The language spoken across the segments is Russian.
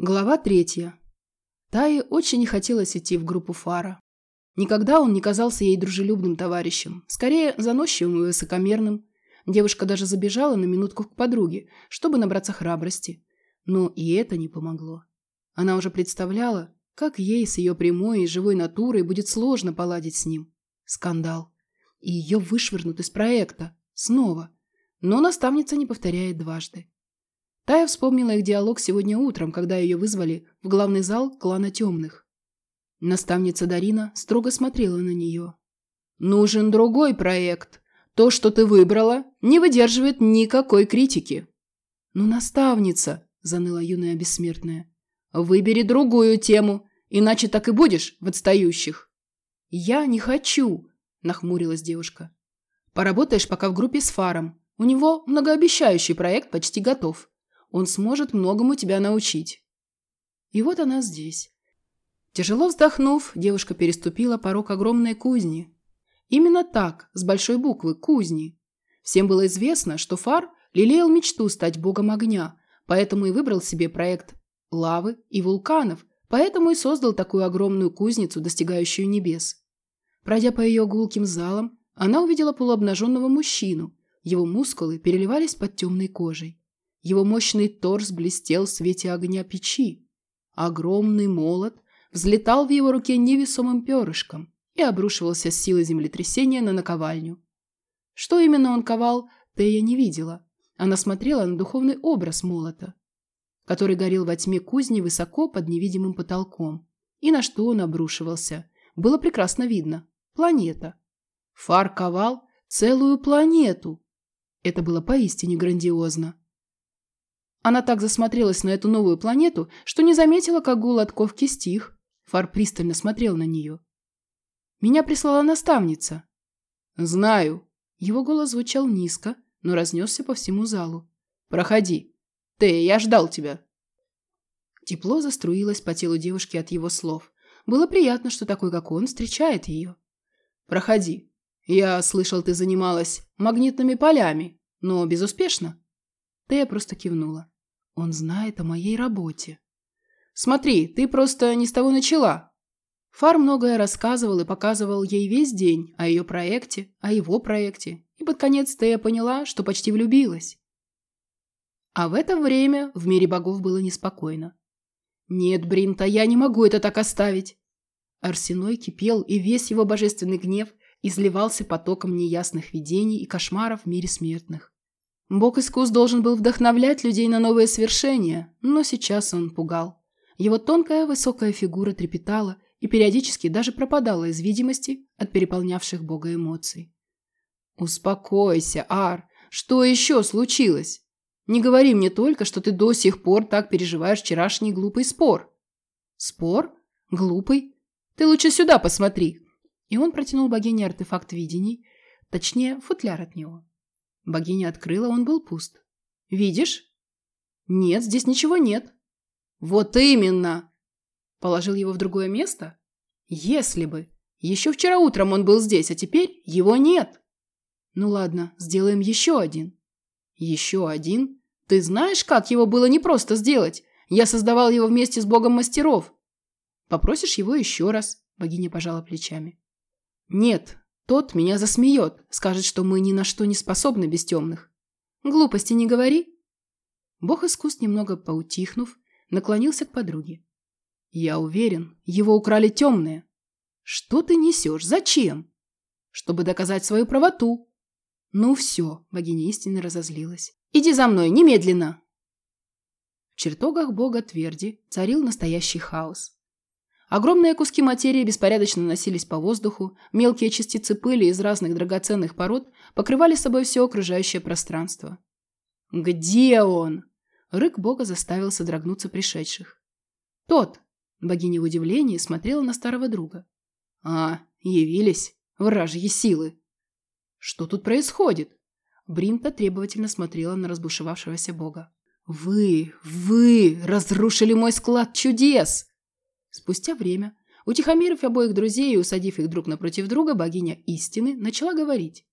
Глава третья. Тае очень не хотелось идти в группу Фара. Никогда он не казался ей дружелюбным товарищем, скорее заносчивым и высокомерным. Девушка даже забежала на минутку к подруге, чтобы набраться храбрости. Но и это не помогло. Она уже представляла, как ей с ее прямой и живой натурой будет сложно поладить с ним. Скандал. И ее вышвырнут из проекта. Снова. Но наставница не повторяет дважды. Тая вспомнила их диалог сегодня утром, когда ее вызвали в главный зал клана темных. Наставница Дарина строго смотрела на нее. «Нужен другой проект. То, что ты выбрала, не выдерживает никакой критики». «Ну, наставница», – заныла юная бессмертная, – «выбери другую тему, иначе так и будешь в отстающих». «Я не хочу», – нахмурилась девушка. «Поработаешь пока в группе с Фаром. У него многообещающий проект почти готов. Он сможет многому тебя научить. И вот она здесь. Тяжело вздохнув, девушка переступила порог огромной кузни. Именно так, с большой буквы «кузни». Всем было известно, что Фар лелеял мечту стать богом огня, поэтому и выбрал себе проект лавы и вулканов, поэтому и создал такую огромную кузницу, достигающую небес. Пройдя по ее гулким залам, она увидела полуобнаженного мужчину. Его мускулы переливались под темной кожей. Его мощный торс блестел в свете огня печи. Огромный молот взлетал в его руке невесомым перышком и обрушивался с силой землетрясения на наковальню. Что именно он ковал, Тея не видела. Она смотрела на духовный образ молота, который горел во тьме кузни высоко под невидимым потолком. И на что он обрушивался, было прекрасно видно. Планета. Фар ковал целую планету. Это было поистине грандиозно. Она так засмотрелась на эту новую планету, что не заметила, как гул от ковки стих. Фар пристально смотрел на нее. «Меня прислала наставница». «Знаю». Его голос звучал низко, но разнесся по всему залу. «Проходи. Ты, я ждал тебя». Тепло заструилось по телу девушки от его слов. Было приятно, что такой, как он, встречает ее. «Проходи. Я слышал, ты занималась магнитными полями, но безуспешно». Тея просто кивнула. Он знает о моей работе. Смотри, ты просто не с того начала. Фар многое рассказывал и показывал ей весь день о ее проекте, о его проекте. И под конец Тея поняла, что почти влюбилась. А в это время в мире богов было неспокойно. «Нет, Бринта, я не могу это так оставить!» Арсеной кипел, и весь его божественный гнев изливался потоком неясных видений и кошмаров в мире смертных. Бог искус должен был вдохновлять людей на новые свершения, но сейчас он пугал. Его тонкая высокая фигура трепетала и периодически даже пропадала из видимости от переполнявших Бога эмоций. «Успокойся, Ар. Что еще случилось? Не говори мне только, что ты до сих пор так переживаешь вчерашний глупый спор». «Спор? Глупый? Ты лучше сюда посмотри». И он протянул богине артефакт видений, точнее, футляр от него. Богиня открыла, он был пуст. «Видишь?» «Нет, здесь ничего нет». «Вот именно!» Положил его в другое место? «Если бы! Еще вчера утром он был здесь, а теперь его нет!» «Ну ладно, сделаем еще один». «Еще один? Ты знаешь, как его было непросто сделать? Я создавал его вместе с богом мастеров». «Попросишь его еще раз?» Богиня пожала плечами. «Нет, тот меня засмеет, скажет, что мы ни на что не способны без темных. Глупости не говори. Бог искусств, немного поутихнув, наклонился к подруге. Я уверен, его украли темные. Что ты несешь? Зачем? Чтобы доказать свою правоту. Ну все, богиня истины разозлилась. Иди за мной, немедленно. В чертогах бога Тверди царил настоящий хаос. Огромные куски материи беспорядочно носились по воздуху, мелкие частицы пыли из разных драгоценных пород покрывали собой все окружающее пространство. «Где он?» Рык бога заставил содрогнуться пришедших. «Тот!» Богиня в удивлении смотрела на старого друга. «А, явились, вражьи силы!» «Что тут происходит?» Бринта требовательно смотрела на разбушевавшегося бога. «Вы, вы разрушили мой склад чудес!» Спустя время, утихомирив обоих друзей и усадив их друг напротив друга, богиня истины начала говорить.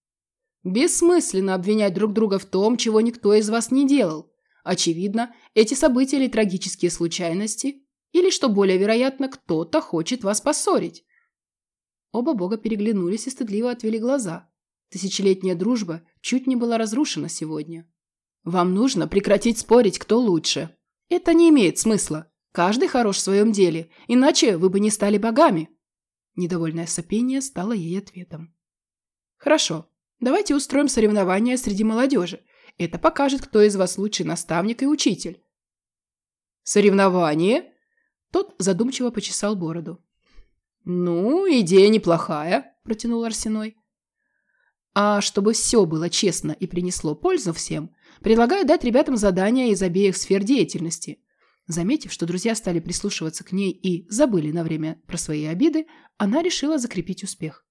«Бессмысленно обвинять друг друга в том, чего никто из вас не делал. Очевидно, эти события или трагические случайности, или, что более вероятно, кто-то хочет вас поссорить. Оба бога переглянулись и стыдливо отвели глаза. Тысячелетняя дружба чуть не была разрушена сегодня. Вам нужно прекратить спорить, кто лучше. Это не имеет смысла. Каждый хорош в своем деле, иначе вы бы не стали богами. Недовольное сопение стало ей ответом. Хорошо, давайте устроим соревнования среди молодежи. Это покажет, кто из вас лучший наставник и учитель. Соревнование? Тот задумчиво почесал бороду. Ну, идея неплохая, протянул Арсеной. А чтобы все было честно и принесло пользу всем, предлагаю дать ребятам задания из обеих сфер деятельности. Заметив, что друзья стали прислушиваться к ней и забыли на время про свои обиды, она решила закрепить успех.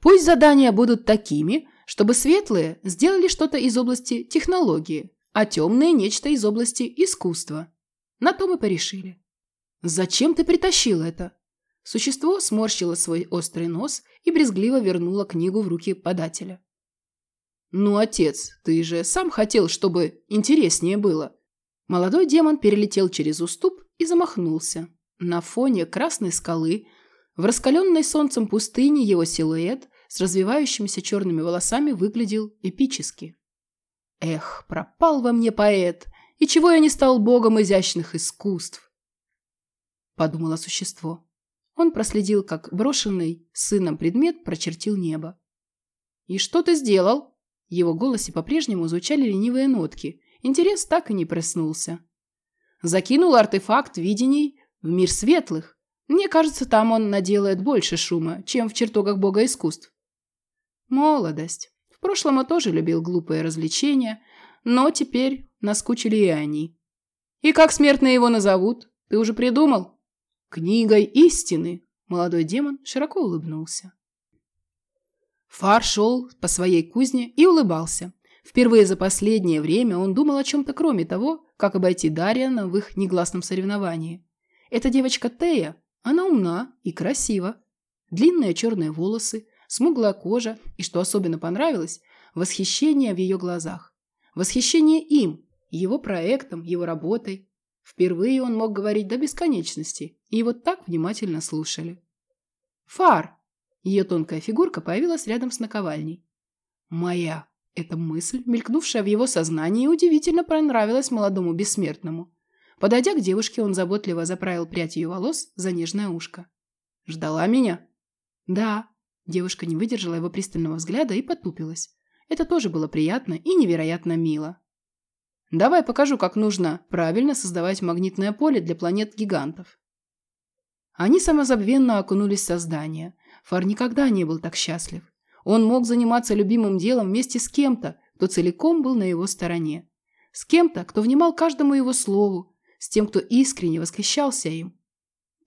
Пусть задания будут такими, чтобы светлые сделали что-то из области технологии, а темные – нечто из области искусства. На то мы порешили. «Зачем ты притащил это?» Существо сморщило свой острый нос и брезгливо вернуло книгу в руки подателя. «Ну, отец, ты же сам хотел, чтобы интереснее было». Молодой демон перелетел через уступ и замахнулся. На фоне красной скалы, в раскаленной солнцем пустыне его силуэт с развивающимися черными волосами выглядел эпически. «Эх, пропал во мне поэт! И чего я не стал богом изящных искусств?» Подумало существо. Он проследил, как брошенный сыном предмет прочертил небо. «И что ты сделал?» В его голосе по-прежнему звучали ленивые нотки. Интерес так и не проснулся. «Закинул артефакт видений в мир светлых. Мне кажется, там он наделает больше шума, чем в чертогах бога искусств». «Молодость. В прошлом я тоже любил глупые развлечения, но теперь наскучили и они. И как смертные его назовут? Ты уже придумал?» «Книгой истины!» Молодой демон широко улыбнулся. Фар шел по своей кузне и улыбался. Впервые за последнее время он думал о чем-то кроме того, как обойти Дарьяна в их негласном соревновании. Эта девочка Тея, она умна и красива. Длинные черные волосы, смуглая кожа и, что особенно понравилось, восхищение в ее глазах. Восхищение им, его проектом, его работой. Впервые он мог говорить до бесконечности, и его так внимательно слушали. «Фар!» Ее тонкая фигурка появилась рядом с наковальней. «Моя!» Эта мысль, мелькнувшая в его сознании, удивительно понравилась молодому бессмертному. Подойдя к девушке, он заботливо заправил прядь ее волос за нежное ушко. «Ждала меня?» «Да». Девушка не выдержала его пристального взгляда и потупилась. Это тоже было приятно и невероятно мило. Давай покажу, как нужно правильно создавать магнитное поле для планет-гигантов. Они самозабвенно окунулись в создание. Фар никогда не был так счастлив. Он мог заниматься любимым делом вместе с кем-то, кто целиком был на его стороне. С кем-то, кто внимал каждому его слову, с тем, кто искренне восхищался им.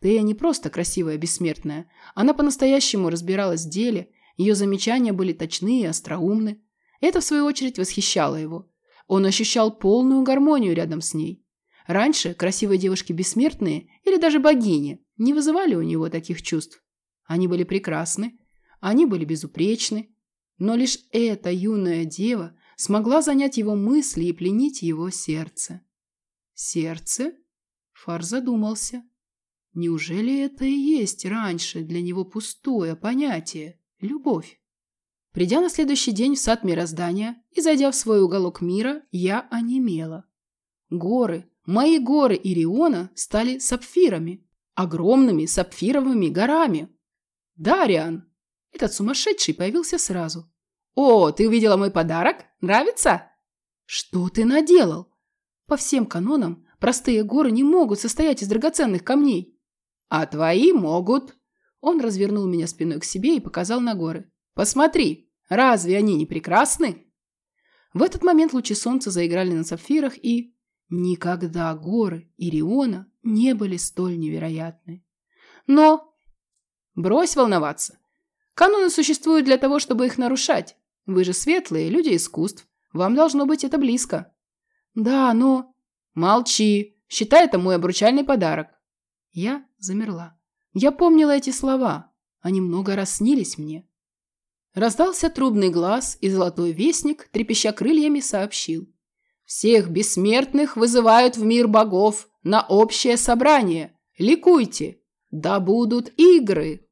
Тея не просто красивая бессмертная. Она по-настоящему разбиралась в деле, ее замечания были точны и остроумны. Это, в свою очередь, восхищало его. Он ощущал полную гармонию рядом с ней. Раньше красивые девушки бессмертные или даже богини не вызывали у него таких чувств. Они были прекрасны, они были безупречны, но лишь эта юная дева смогла занять его мысли и пленить его сердце. Сердце? Фар задумался. Неужели это и есть раньше для него пустое понятие – любовь? Придя на следующий день в сад мироздания и зайдя в свой уголок мира, я онемела. Горы, мои горы Ириона стали сапфирами, огромными сапфировыми горами. Дариан! Этот сумасшедший появился сразу. «О, ты увидела мой подарок? Нравится?» «Что ты наделал?» По всем канонам, простые горы не могут состоять из драгоценных камней. «А твои могут!» Он развернул меня спиной к себе и показал на горы. «Посмотри, Разве они не прекрасны? В этот момент лучи солнца заиграли на сапфирах, и никогда горы Ириона не были столь невероятны. Но брось волноваться. Каноны существуют для того, чтобы их нарушать. Вы же светлые, люди искусств. Вам должно быть это близко. Да, но... Молчи. Считай это мой обручальный подарок. Я замерла. Я помнила эти слова. Они много раз снились мне. Раздался трубный глаз, и золотой вестник, трепеща крыльями, сообщил. Всех бессмертных вызывают в мир богов на общее собрание. Ликуйте! Да будут игры!»